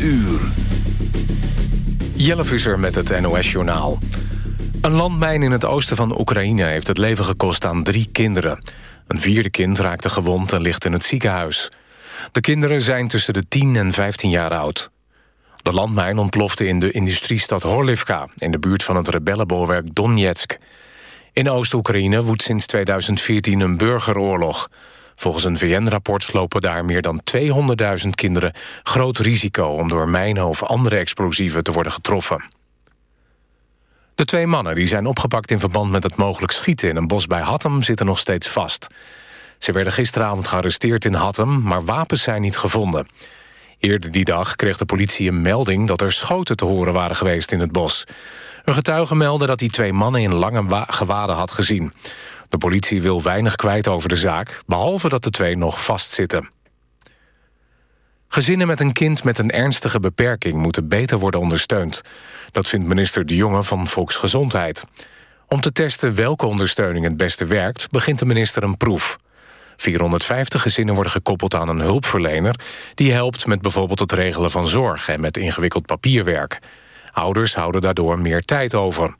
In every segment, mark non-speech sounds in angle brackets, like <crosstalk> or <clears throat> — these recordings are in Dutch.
uur. Jelle Visser met het NOS-journaal. Een landmijn in het oosten van Oekraïne heeft het leven gekost aan drie kinderen. Een vierde kind raakte gewond en ligt in het ziekenhuis. De kinderen zijn tussen de 10 en 15 jaar oud. De landmijn ontplofte in de industriestad Horlivka... in de buurt van het rebellenbolwerk Donetsk. In Oost-Oekraïne woedt sinds 2014 een burgeroorlog. Volgens een VN-rapport lopen daar meer dan 200.000 kinderen... groot risico om door mijnen of andere explosieven te worden getroffen. De twee mannen die zijn opgepakt in verband met het mogelijk schieten... in een bos bij Hattem zitten nog steeds vast. Ze werden gisteravond gearresteerd in Hattem... maar wapens zijn niet gevonden. Eerder die dag kreeg de politie een melding... dat er schoten te horen waren geweest in het bos. Een getuige meldde dat hij twee mannen in lange gewaden had gezien. De politie wil weinig kwijt over de zaak... behalve dat de twee nog vastzitten. Gezinnen met een kind met een ernstige beperking... moeten beter worden ondersteund. Dat vindt minister De Jonge van Volksgezondheid. Om te testen welke ondersteuning het beste werkt... begint de minister een proef. 450 gezinnen worden gekoppeld aan een hulpverlener... die helpt met bijvoorbeeld het regelen van zorg... en met ingewikkeld papierwerk. Ouders houden daardoor meer tijd over.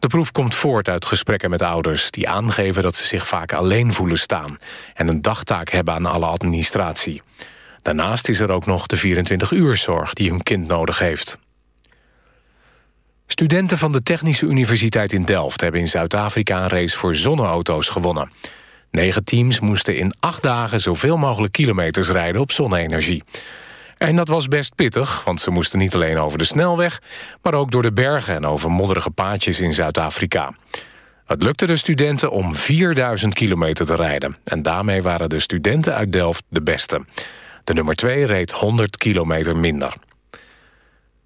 De proef komt voort uit gesprekken met ouders... die aangeven dat ze zich vaak alleen voelen staan... en een dagtaak hebben aan alle administratie. Daarnaast is er ook nog de 24-uurzorg die hun kind nodig heeft. Studenten van de Technische Universiteit in Delft... hebben in Zuid-Afrika een race voor zonneauto's gewonnen. Negen teams moesten in acht dagen zoveel mogelijk kilometers rijden op zonne-energie. En dat was best pittig, want ze moesten niet alleen over de snelweg... maar ook door de bergen en over modderige paadjes in Zuid-Afrika. Het lukte de studenten om 4000 kilometer te rijden. En daarmee waren de studenten uit Delft de beste. De nummer 2 reed 100 kilometer minder.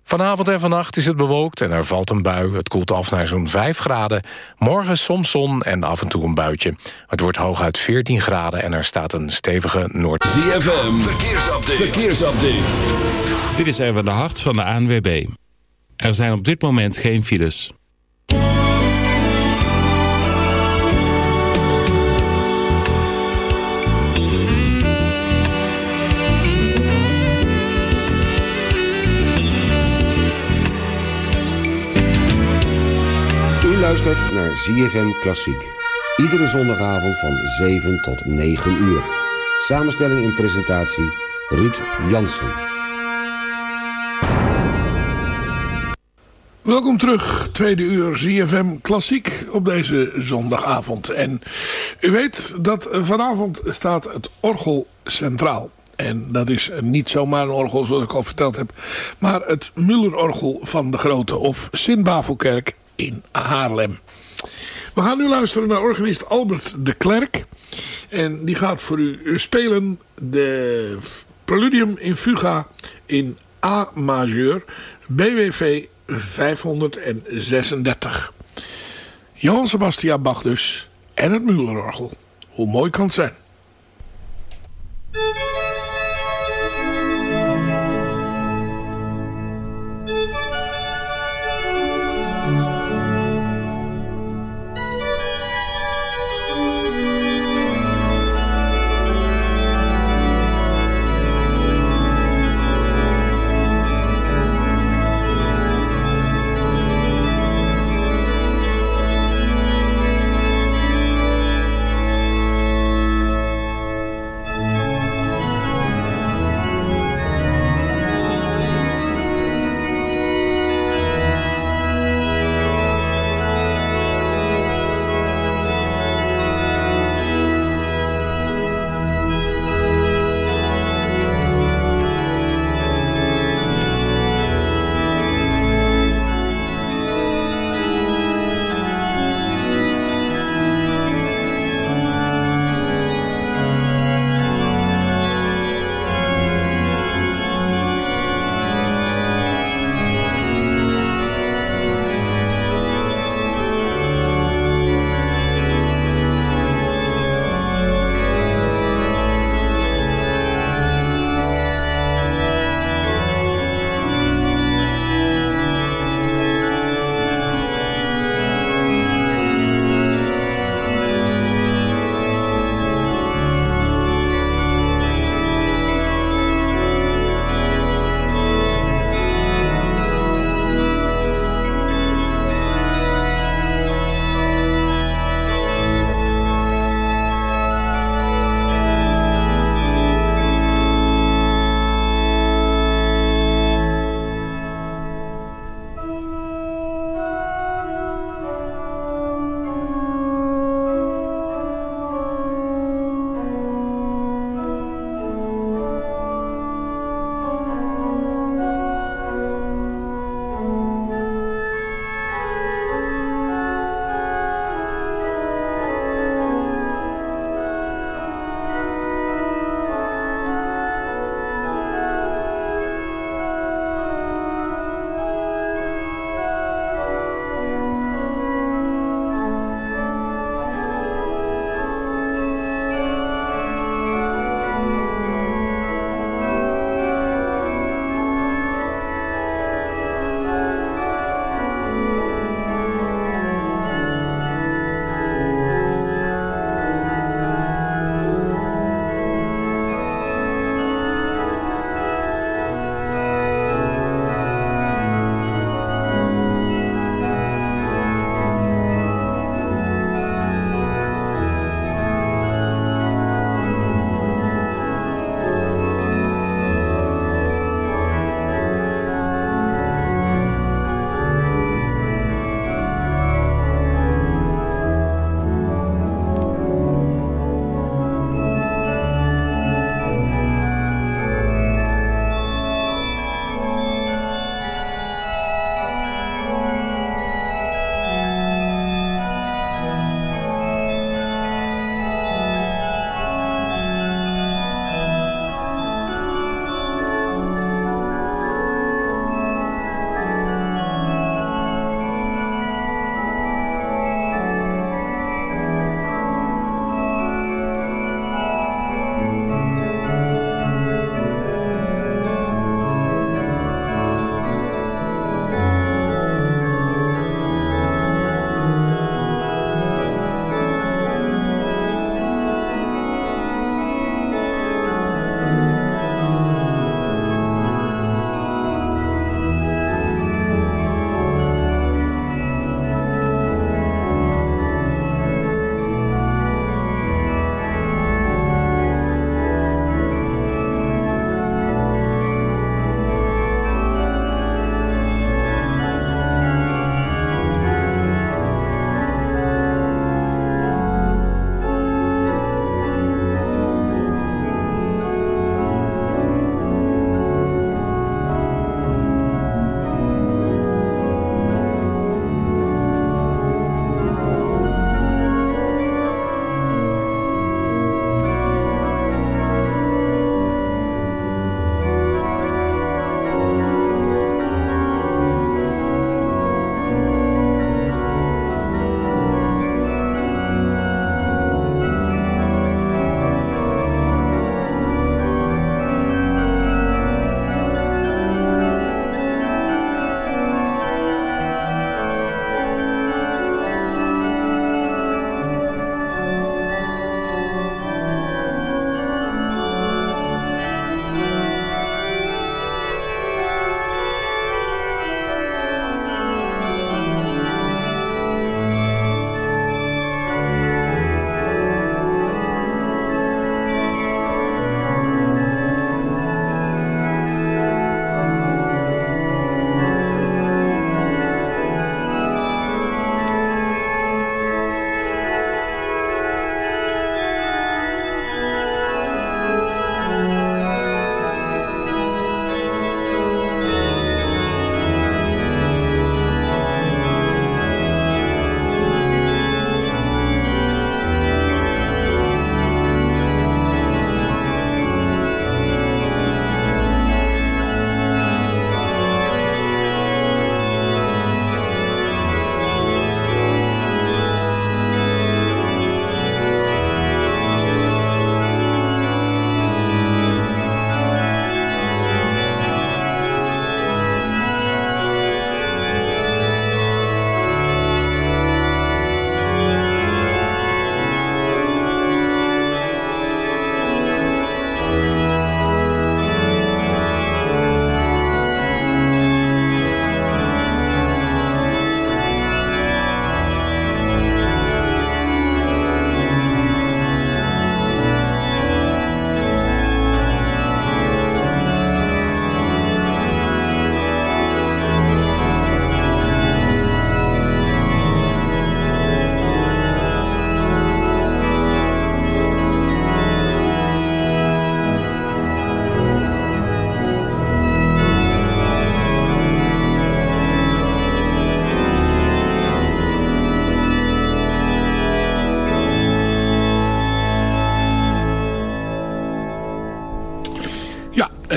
Vanavond en vannacht is het bewolkt en er valt een bui. Het koelt af naar zo'n 5 graden. Morgen soms zon en af en toe een buitje. Het wordt hooguit 14 graden en er staat een stevige noord... ZFM, verkeersupdate. verkeersupdate. Dit is even de hart van de ANWB. Er zijn op dit moment geen files. Luistert naar ZFM Klassiek. Iedere zondagavond van 7 tot 9 uur. Samenstelling en presentatie Ruud Jansen. Welkom terug, tweede uur ZFM Klassiek op deze zondagavond. En u weet dat vanavond staat het orgel centraal. En dat is niet zomaar een orgel zoals ik al verteld heb. Maar het Mullerorgel van de Grote of Sint-Bavelkerk in Haarlem. We gaan nu luisteren naar organist Albert de Klerk. En die gaat voor u spelen de Preludium in Fuga in A majeur, BWV 536. Johann Sebastian Bach dus en het Mühlerorgel. Hoe mooi kan het zijn?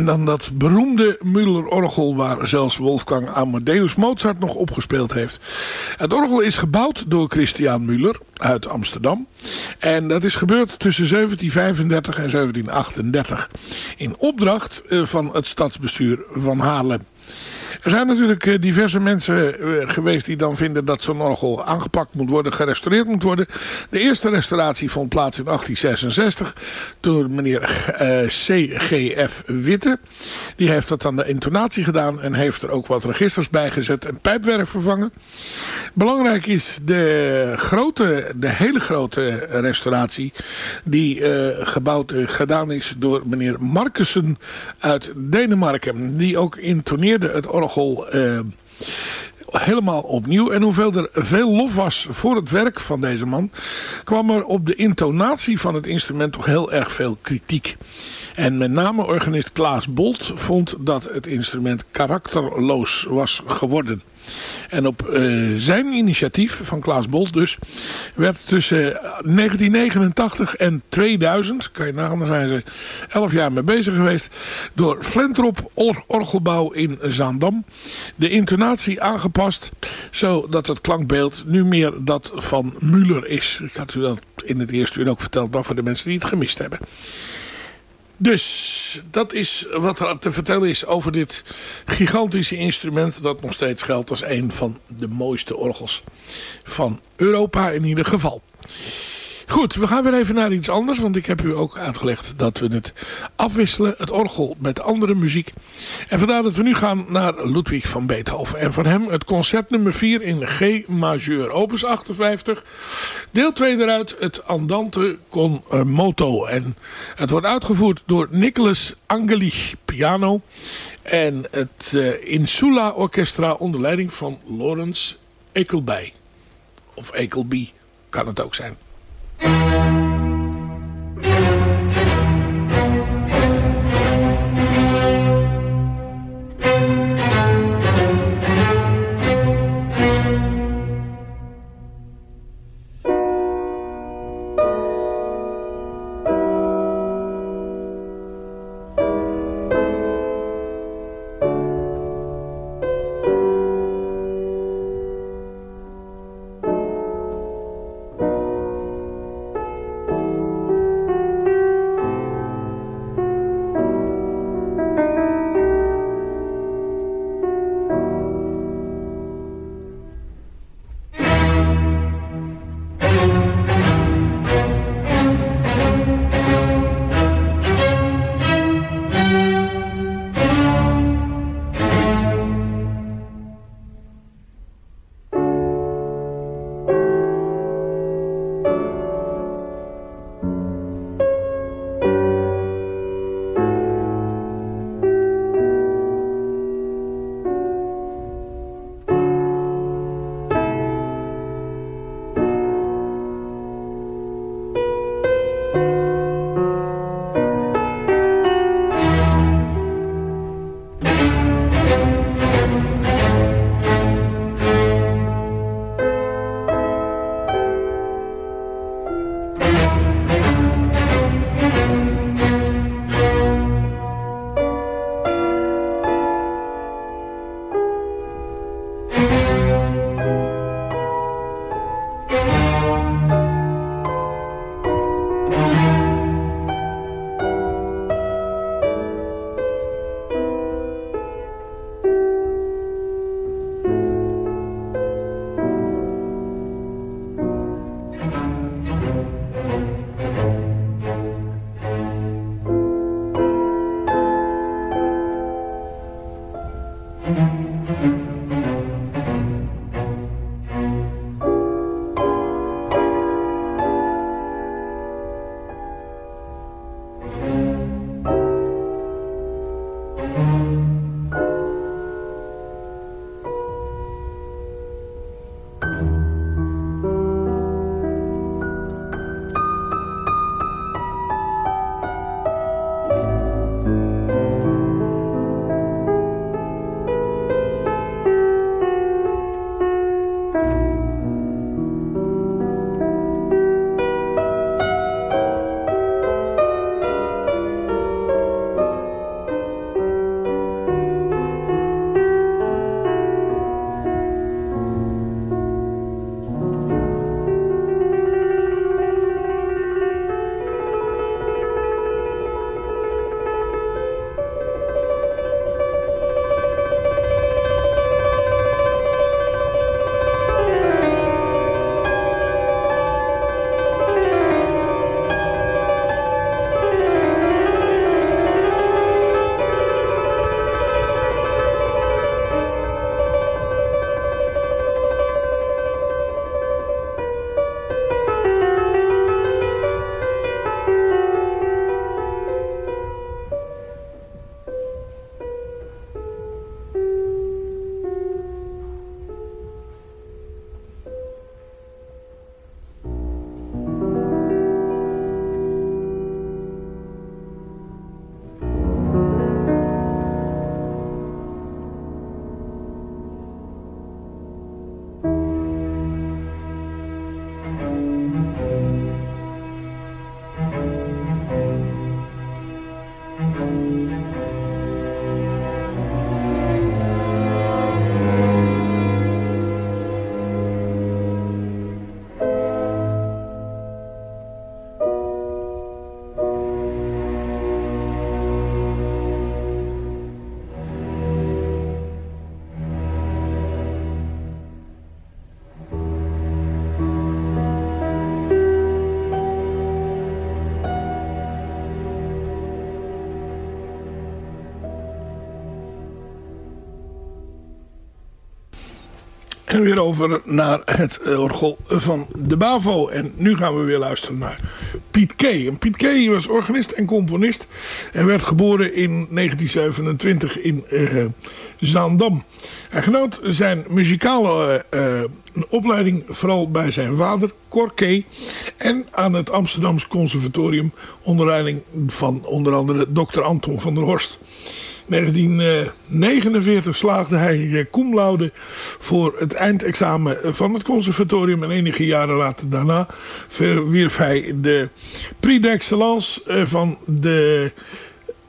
Dan dat beroemde Müller-orgel waar zelfs Wolfgang Amadeus Mozart nog opgespeeld heeft. Het orgel is gebouwd door Christian Müller uit Amsterdam. En dat is gebeurd tussen 1735 en 1738 in opdracht eh, van het stadsbestuur van Haarlem. Er zijn natuurlijk eh, diverse mensen eh, geweest die dan vinden dat zo'n orgel aangepakt moet worden, gerestaureerd moet worden. De eerste restauratie vond plaats in 1866 door meneer eh, C.G.F. Witte. Die heeft dat aan de intonatie gedaan en heeft er ook wat registers bij gezet en pijpwerk vervangen. Belangrijk is de grote, de hele grote restauratie die gebouwd, gedaan is door meneer Markussen uit Denemarken. Die ook intoneerde het orgel uh, helemaal opnieuw. En hoeveel er veel lof was voor het werk van deze man... kwam er op de intonatie van het instrument toch heel erg veel kritiek. En met name organist Klaas Bolt vond dat het instrument karakterloos was geworden. En op uh, zijn initiatief, van Klaas Bolt dus, werd tussen 1989 en 2000, kan je nagaan, daar zijn ze 11 jaar mee bezig geweest, door Flentrop Orgelbouw in Zaandam de intonatie aangepast, zodat het klankbeeld nu meer dat van Müller is. Ik had u dat in het eerste uur ook verteld, maar voor de mensen die het gemist hebben. Dus dat is wat er te vertellen is over dit gigantische instrument... dat nog steeds geldt als een van de mooiste orgels van Europa in ieder geval. Goed, we gaan weer even naar iets anders. Want ik heb u ook uitgelegd dat we het afwisselen. Het orgel met andere muziek. En vandaar dat we nu gaan naar Ludwig van Beethoven. En van hem het concert nummer 4 in G majeur. Opus 58. Deel 2 eruit. Het Andante con moto. En het wordt uitgevoerd door Nicholas Angelich piano. En het uh, Insula Orchestra onder leiding van Lawrence Ekelby. Of Ekelby kan het ook zijn. Música Weer over naar het orgel van de BAVO. En nu gaan we weer luisteren naar Piet. En Piet Kay was organist en componist. En werd geboren in 1927 in uh, Zaandam. Hij genoot zijn muzikale uh, opleiding vooral bij zijn vader, Cor. En aan het Amsterdamse Conservatorium onder leiding van onder andere dokter Anton van der Horst. 1949 slaagde hij cum laude voor het eindexamen van het conservatorium. En enige jaren later daarna verwierf hij de prix d'excellence van de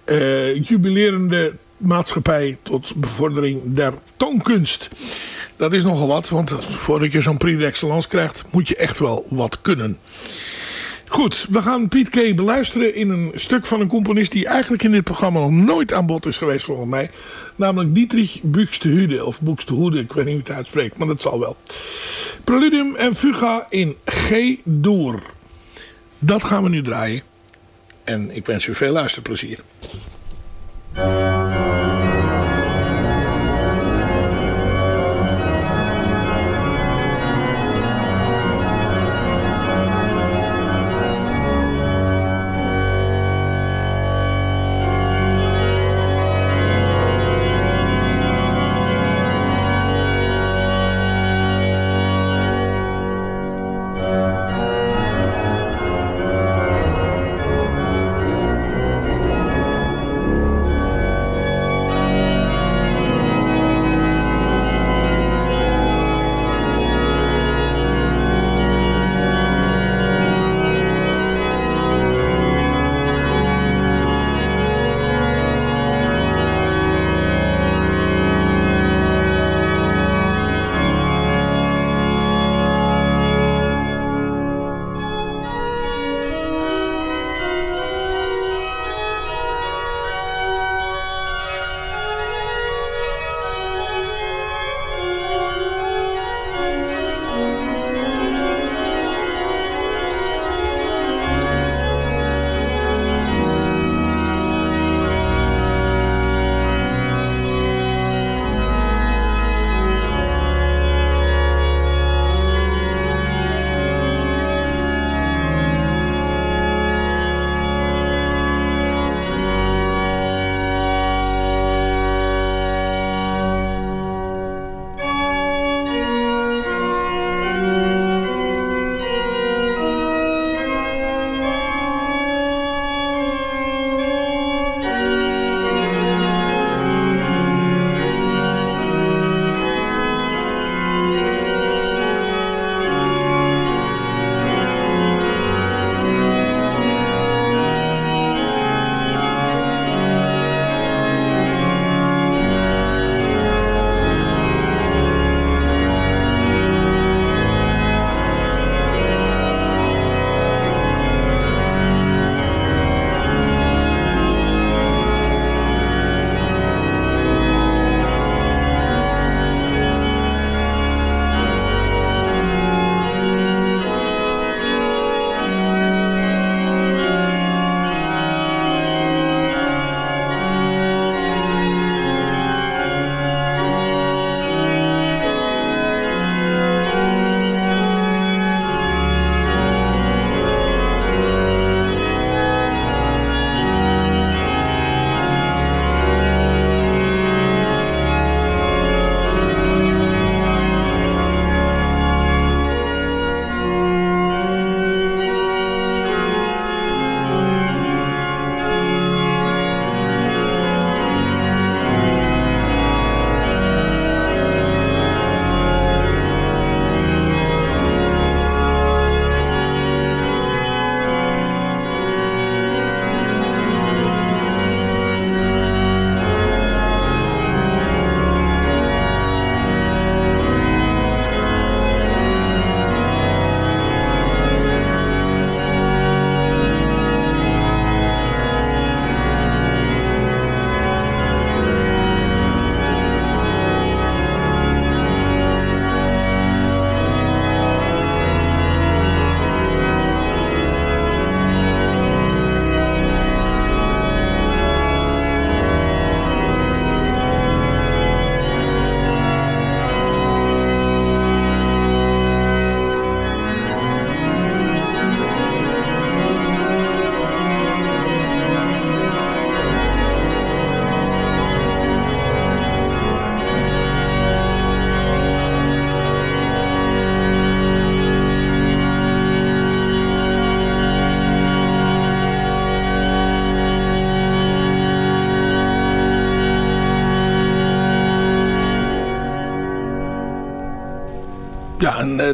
uh, jubilerende maatschappij tot bevordering der toonkunst. Dat is nogal wat, want voordat je zo'n prix d'excellence krijgt moet je echt wel wat kunnen. Goed, we gaan Piet K. beluisteren in een stuk van een componist die eigenlijk in dit programma nog nooit aan bod is geweest volgens mij. Namelijk Dietrich Buxtehude of Buxtehude, ik weet niet hoe het uitspreekt, maar dat zal wel. Preludium en Fuga in G-Door. Dat gaan we nu draaien. En ik wens u veel luisterplezier.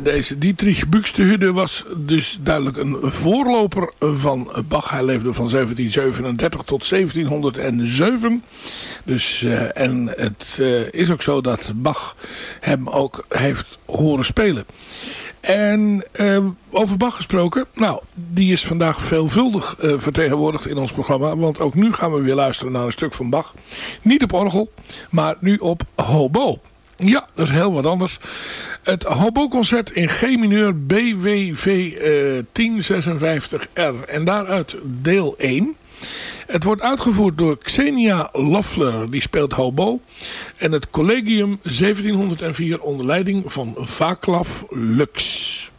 Deze Dietrich Buxtehude was dus duidelijk een voorloper van Bach. Hij leefde van 1737 tot 1707. Dus, uh, en het uh, is ook zo dat Bach hem ook heeft horen spelen. En over Bach gesproken, nou, die is vandaag veelvuldig vertegenwoordigd in ons programma. Want ook nu gaan we weer luisteren naar een stuk van Bach. Niet op orgel, maar nu op hobo. Ja, dat is heel wat anders. Het Hobo-concert in G-mineur BWV uh, 1056R. En daaruit deel 1. Het wordt uitgevoerd door Xenia Loffler, die speelt hobo. En het Collegium 1704 onder leiding van Vaclav Lux.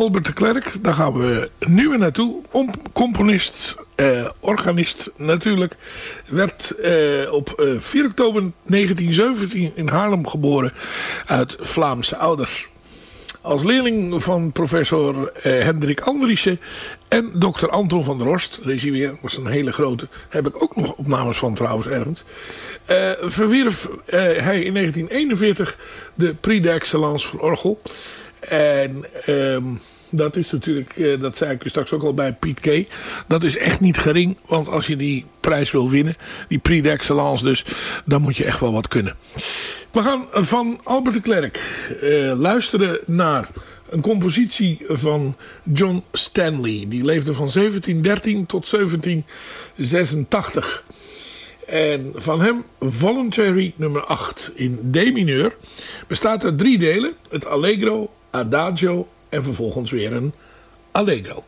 Albert de Klerk. Daar gaan we nu weer naartoe. Om, componist, eh, organist natuurlijk. Werd eh, op eh, 4 oktober 1917 in Haarlem geboren uit Vlaamse ouders. Als leerling van professor eh, Hendrik Andriessen en dokter Anton van der Horst, regie weer, was een hele grote, heb ik ook nog opnames van trouwens ergens, uh, verwierf uh, hij in 1941 de Prix d'Excellence voor orgel. En um, dat is natuurlijk, uh, dat zei ik u straks ook al bij Piet K. Dat is echt niet gering, want als je die prijs wil winnen, die Prix d'Excellence dus, dan moet je echt wel wat kunnen. We gaan van Albert de Klerk uh, luisteren naar een compositie van John Stanley. Die leefde van 1713 tot 1786. En van hem Voluntary nummer 8 in D mineur. Bestaat uit drie delen. Het Allegro, Adagio en vervolgens weer een allegro.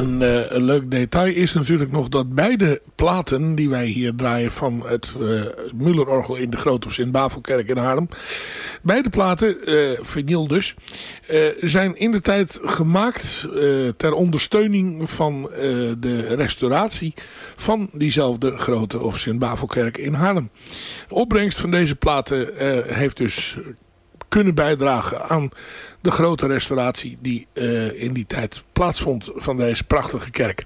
En uh, een leuk detail is natuurlijk nog dat beide platen die wij hier draaien van het uh, Mullerorgel in de Grote of Sint-Bavelkerk in Haarlem. Beide platen, uh, vinyl dus, zijn in de tijd gemaakt ter ondersteuning van de restauratie van diezelfde Grote of Sint-Bavelkerk in Haarlem. De opbrengst van deze platen heeft dus kunnen bijdragen aan de grote restauratie die uh, in die tijd plaatsvond van deze prachtige kerk.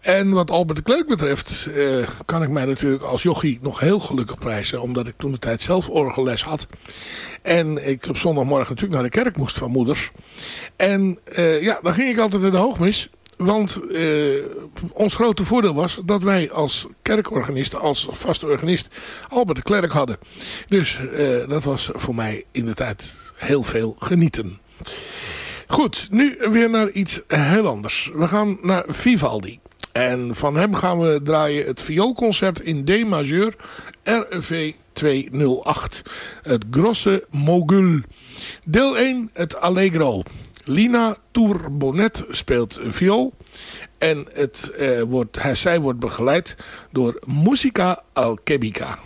En wat Albert de Kleuk betreft uh, kan ik mij natuurlijk als jochie nog heel gelukkig prijzen. Omdat ik toen de tijd zelf orgelles had. En ik op zondagmorgen natuurlijk naar de kerk moest van moeders. En uh, ja, dan ging ik altijd in de hoogmis. Want uh, ons grote voordeel was dat wij als kerkorganist, als vaste organist, Albert de Klerk hadden. Dus uh, dat was voor mij in de tijd heel veel genieten. Goed, nu weer naar iets heel anders. We gaan naar Vivaldi. En van hem gaan we draaien het vioolconcert in D majeur RV 208. Het Grosse Mogul. Deel 1, het Allegro. Lina Tourbonet speelt viool. En het, eh, wordt, zij wordt begeleid door Musica Alchemica.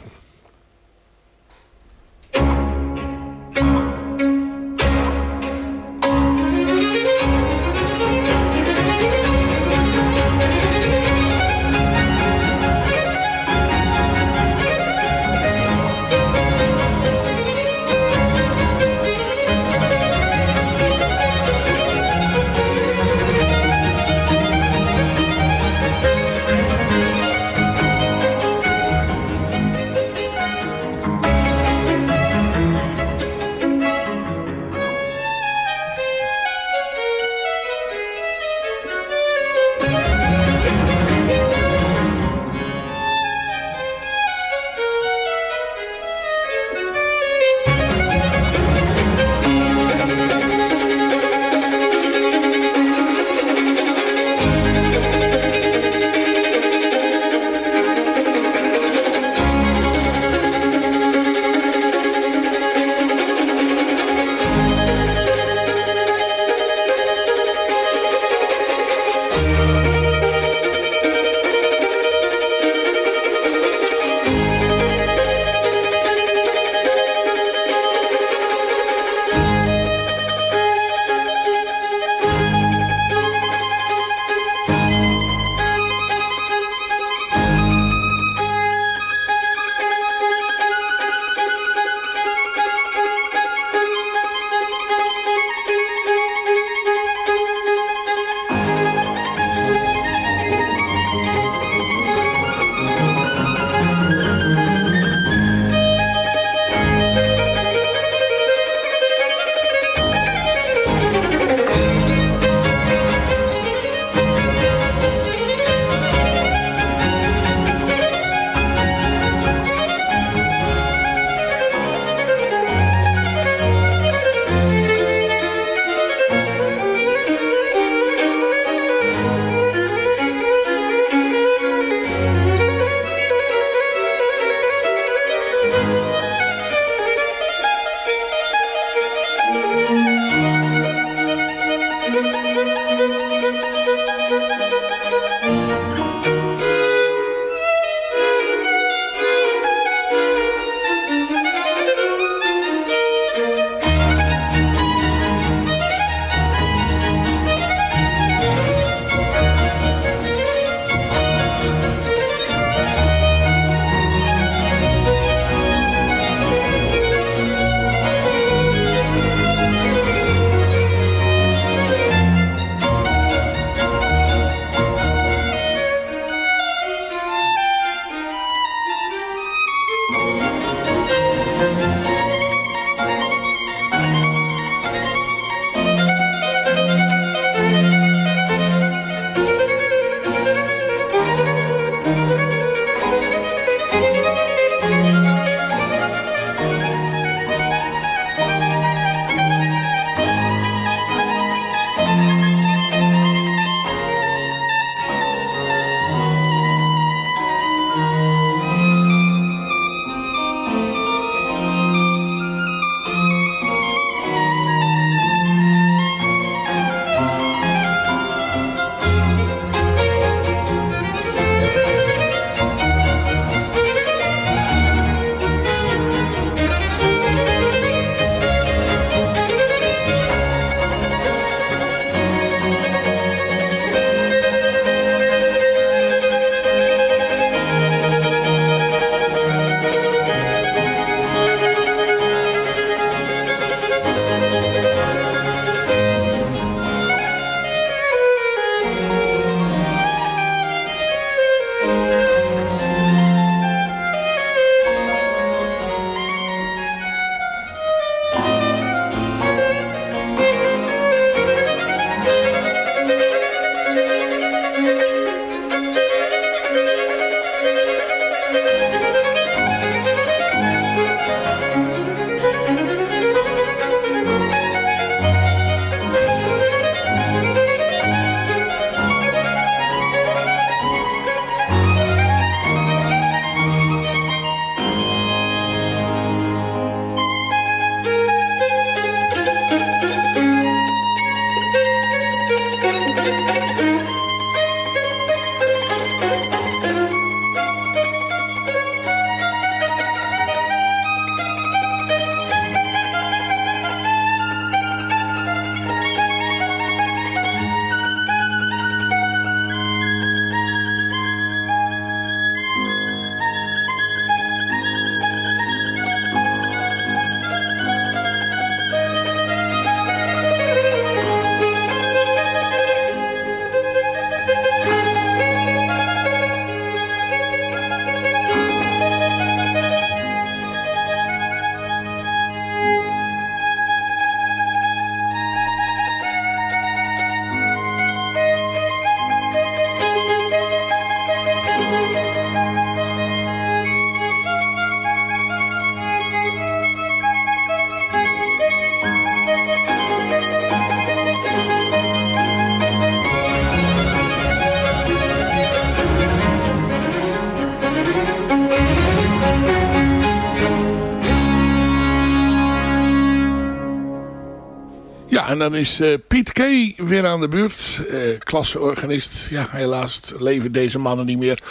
En dan is uh, Piet K. weer aan de beurt. Uh, klasseorganist. Ja, helaas leven deze mannen niet meer.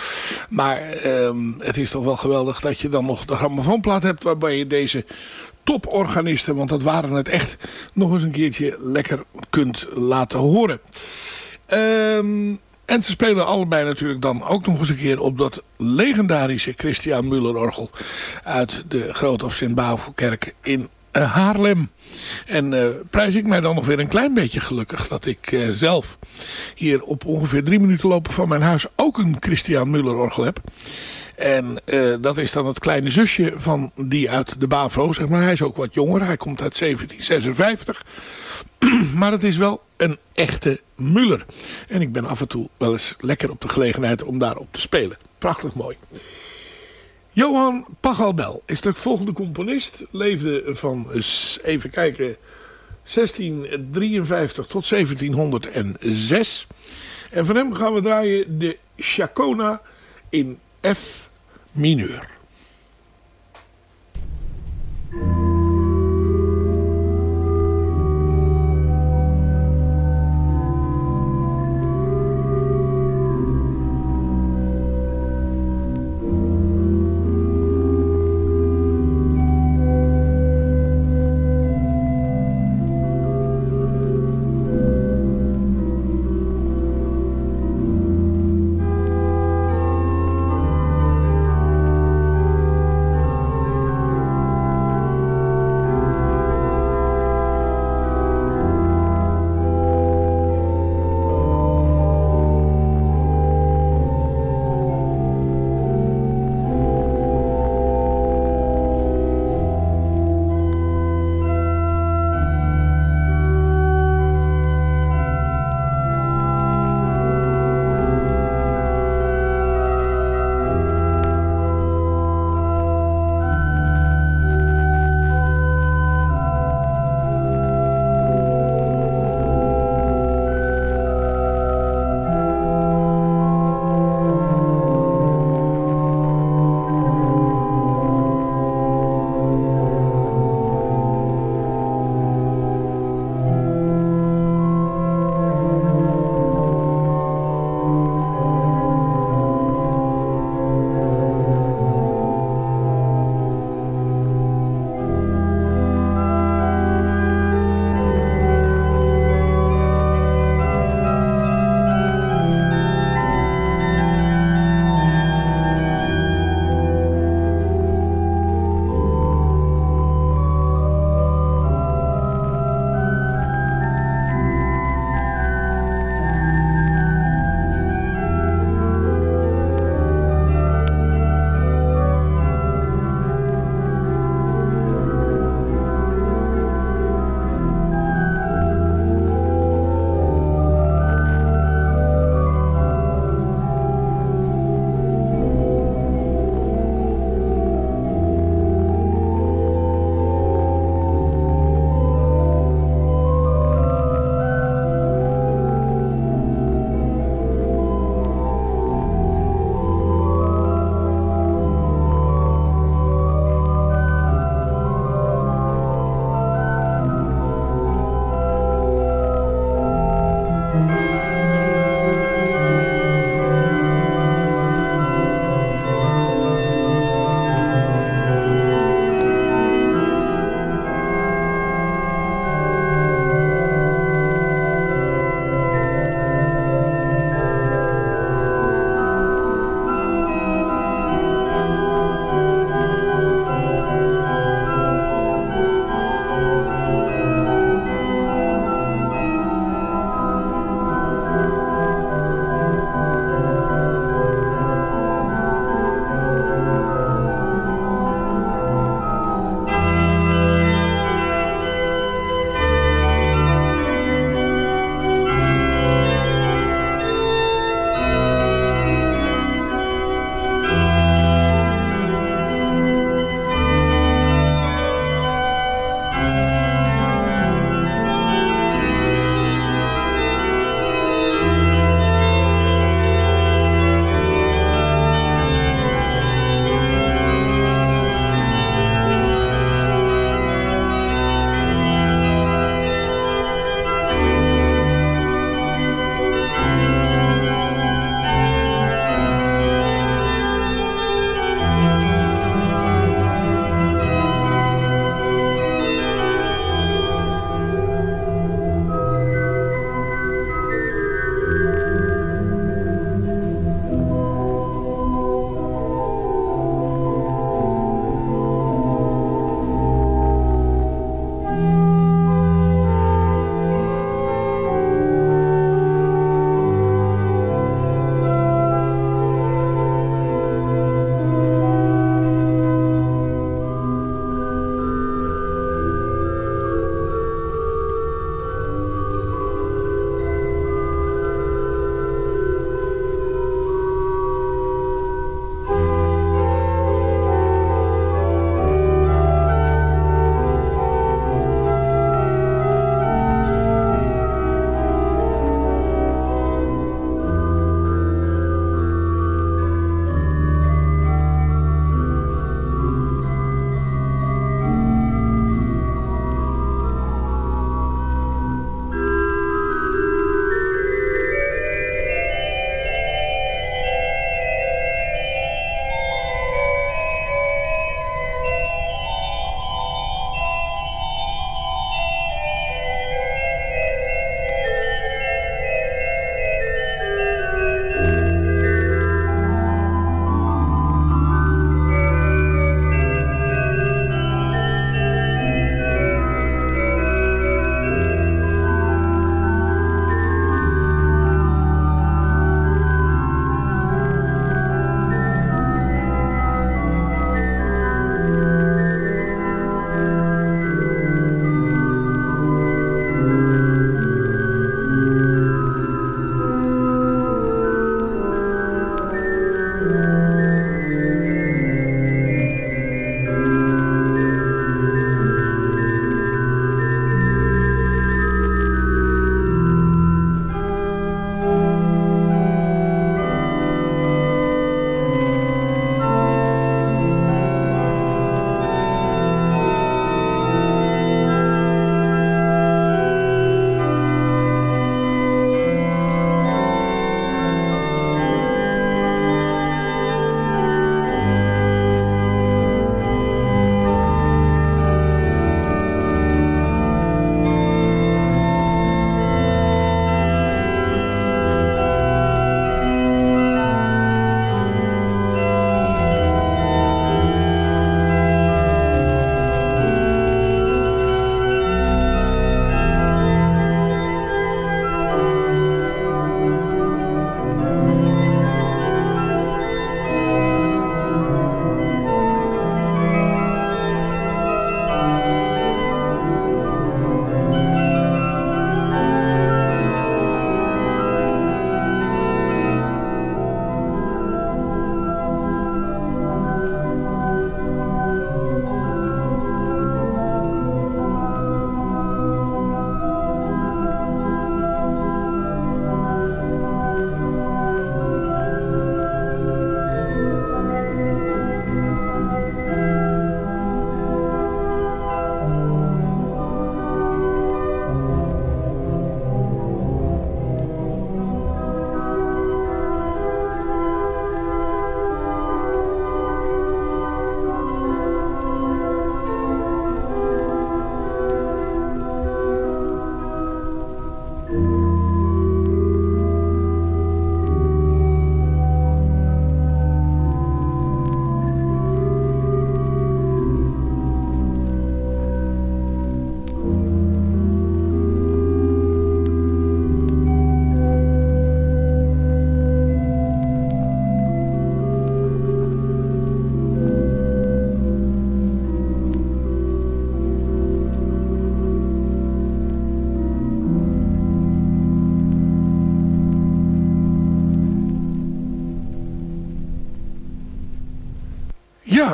Maar uh, het is toch wel geweldig dat je dan nog de grammofoonplaat hebt... waarbij je deze toporganisten, want dat waren het echt... nog eens een keertje lekker kunt laten horen. Ehm... En ze spelen allebei natuurlijk dan ook nog eens een keer op dat legendarische Christian Müller orgel uit de Groot of sint kerk in uh, Haarlem. En uh, prijs ik mij dan nog weer een klein beetje gelukkig dat ik uh, zelf hier op ongeveer drie minuten lopen van mijn huis ook een Christian Müller orgel heb. En dat is dan het kleine zusje van die uit de BAVO, zeg maar. Hij is ook wat jonger, hij komt uit 1756. <clears throat> maar het is wel een echte Muller. En ik ben af en toe wel eens lekker op de gelegenheid om daarop te spelen. Prachtig mooi. Johan Pachelbel is de volgende componist. Leefde van, even kijken, 1653 tot 1706. En van hem gaan we draaien de Chacona in F mineur.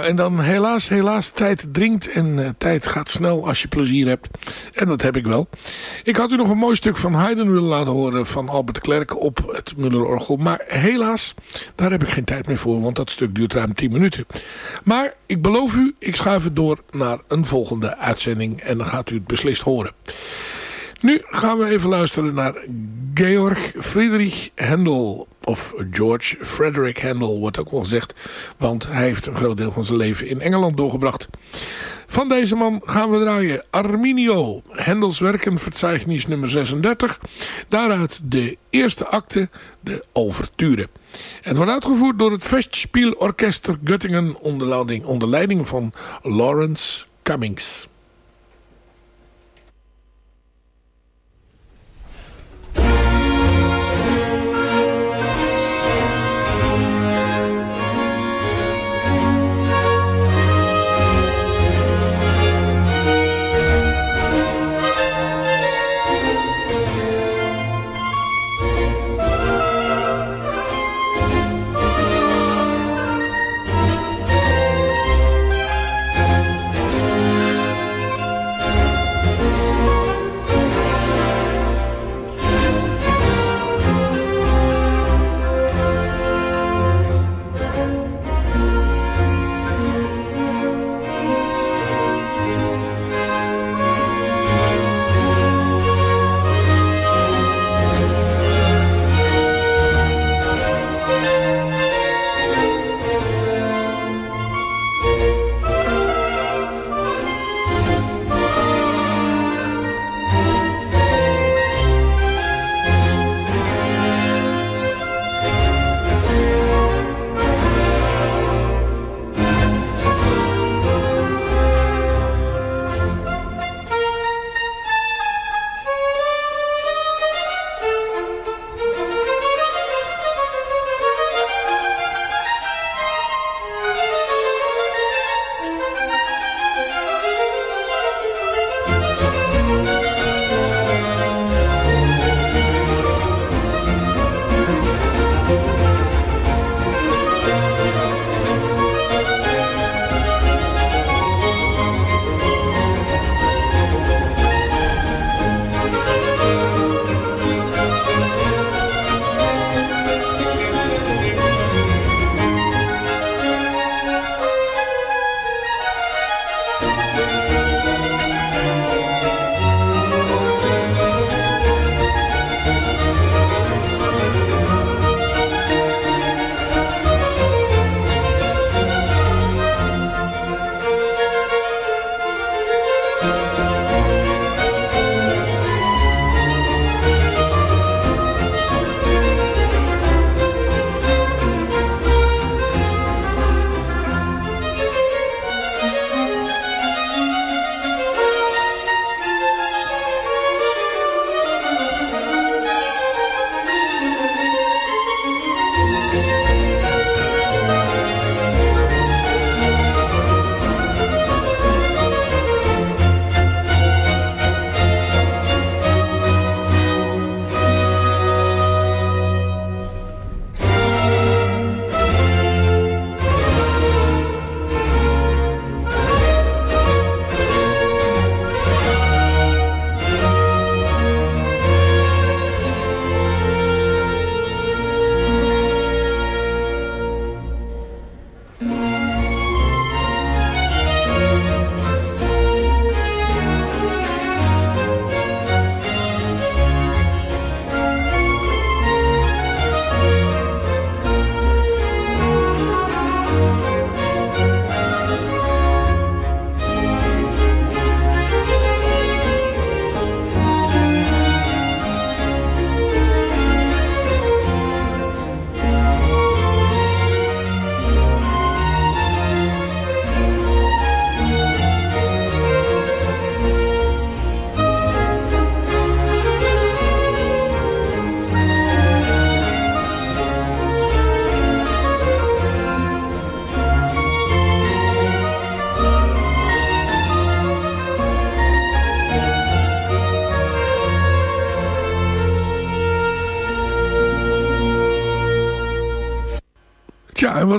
En dan helaas, helaas, tijd dringt en uh, tijd gaat snel als je plezier hebt. En dat heb ik wel. Ik had u nog een mooi stuk van Haydn willen laten horen van Albert Klerk op het Muller-orgel. Maar helaas, daar heb ik geen tijd meer voor, want dat stuk duurt ruim 10 minuten. Maar ik beloof u, ik schuif het door naar een volgende uitzending en dan gaat u het beslist horen. Nu gaan we even luisteren naar Georg Friedrich Händel. Of George Frederick Handel wordt ook wel gezegd. Want hij heeft een groot deel van zijn leven in Engeland doorgebracht. Van deze man gaan we draaien Arminio. Hendels werkenverzeichnis nummer 36. Daaruit de eerste acte, de Overture. Het wordt uitgevoerd door het Festspielorchester Göttingen onder leiding, onder leiding van Lawrence Cummings.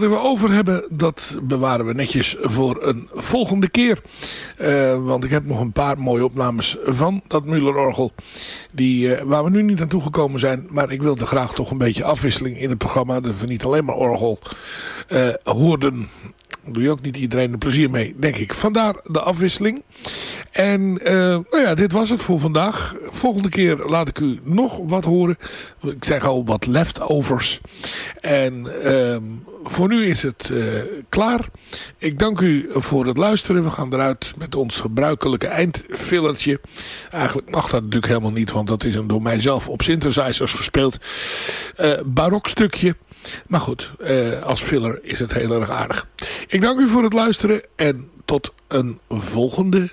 Wat we over hebben, dat bewaren we netjes voor een volgende keer. Uh, want ik heb nog een paar mooie opnames van dat Müller-orgel. Die, uh, waar we nu niet aan toegekomen zijn. Maar ik wilde graag toch een beetje afwisseling in het programma. Dat we niet alleen maar orgel uh, hoorden doe je ook niet iedereen een plezier mee, denk ik. Vandaar de afwisseling. En uh, nou ja, dit was het voor vandaag. Volgende keer laat ik u nog wat horen. Ik zeg al wat leftovers. En uh, voor nu is het uh, klaar. Ik dank u voor het luisteren. We gaan eruit met ons gebruikelijke eindfillertje. Eigenlijk mag dat natuurlijk helemaal niet, want dat is een door mijzelf op synthesizers gespeeld uh, barokstukje. Maar goed, als filler is het heel erg aardig. Ik dank u voor het luisteren en tot een volgende